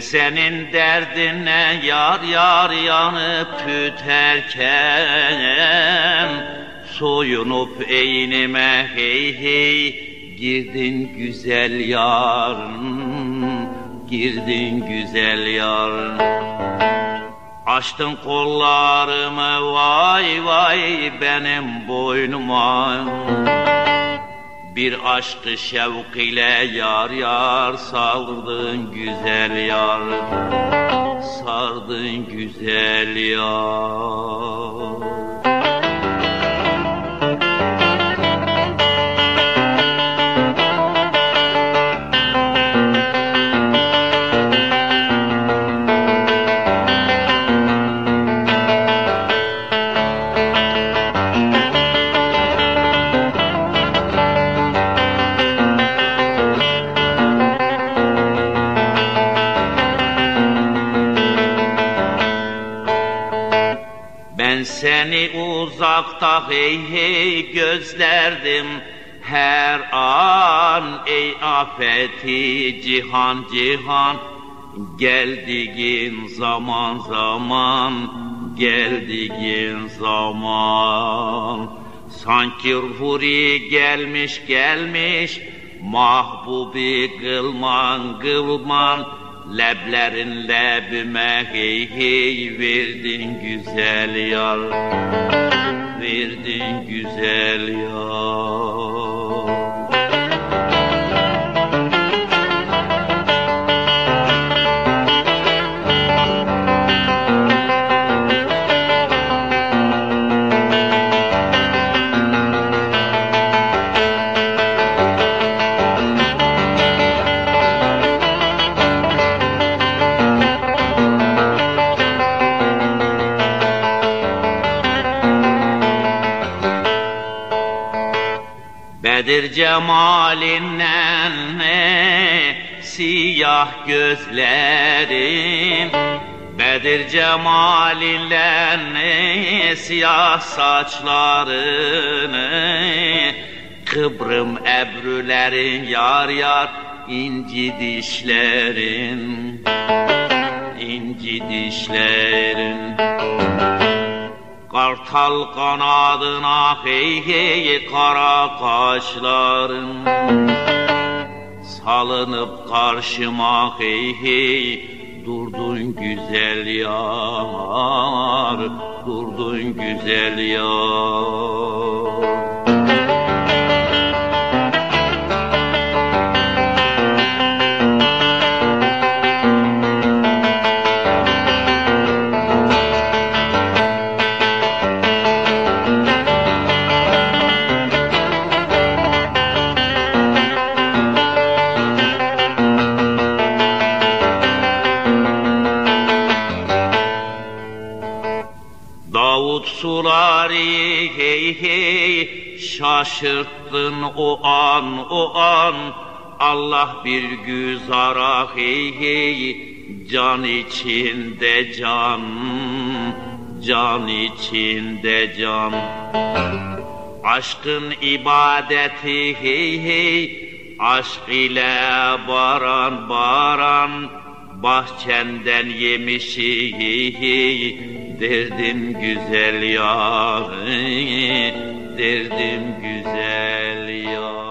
senin derdine yar yar yanıp tüterken Soyunup eynime hey hey girdin güzel yar Girdin güzel yar. Açtın kollarımı vay vay benim boynuma bir aşkı şevk ile yar yar sardın güzel yar. Sardın güzel yar seni uzakta hey hey gözlerdim. Her an ey afeti cihan cihan. Geldiğin zaman zaman geldiğin zaman. Sanki huri gelmiş gelmiş mahbubi kılman kılman Leblerin lebime hey hey verdin güzel yar Verdin güzel yar Bedir cemalinden ne siyah gözlerin Bedir cemalinden ne siyah saçlarını? Kıbrım ebrülerin yar yar inci dişlerin inci dişlerin Kartal kanadına hey hey kara kaşların Salınıp karşıma hey hey Durdun güzel yar Durdun güzel yar suları hey hey şaşırttın o an o an. Allah bir güzara hey hey can içinde can can içinde can. Aşkın ibadeti hey hey aşk ile baran baran. Bahçenden yemişi derdim güzel yar, derdim güzel yar.